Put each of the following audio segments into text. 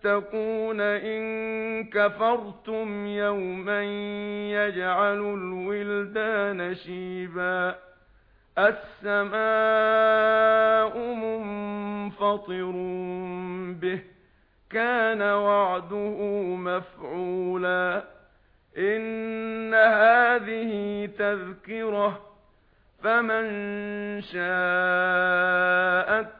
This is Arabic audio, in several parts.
تَتَّقُونَ إِن كَفَرْتُمْ يَوْمًا يَجْعَلُ الْوِلْدَانَ شِيبًا السَّمَاءُ مُنفَطِرٌ بِهِ كَانَ وَعْدُهُ مَفْعُولًا إِنَّ هَذِهِ تَذْكِرَةٌ فَمَن شَاءَ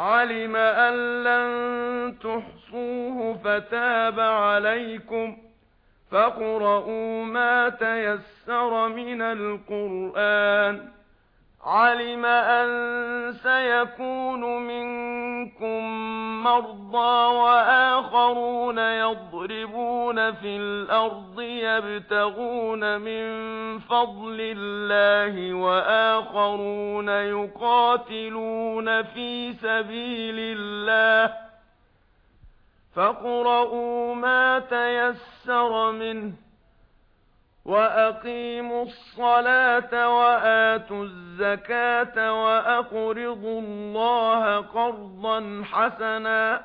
عَلِمَ أَن لَّن تُحْصُوهُ فَتَابَ عَلَيْكُمْ فقرؤوا مَا تَيَسَّرَ مِنَ الْقُرْآنِ عَلِمَ أَن سَيَكُونُ مِنكُم مَّرْضَىٰ وَآخَرُونَ يضرون يسيرون في الأرض يبتغون من فضل الله وآخرون يقاتلون في سبيل الله فاقرؤوا ما تيسر منه وَأَقِيمُوا الصَّلَاةَ وَآتُوا الزَّكَاةَ وَأَقْرِضُوا اللَّهَ قَرْضًا حَسَنًا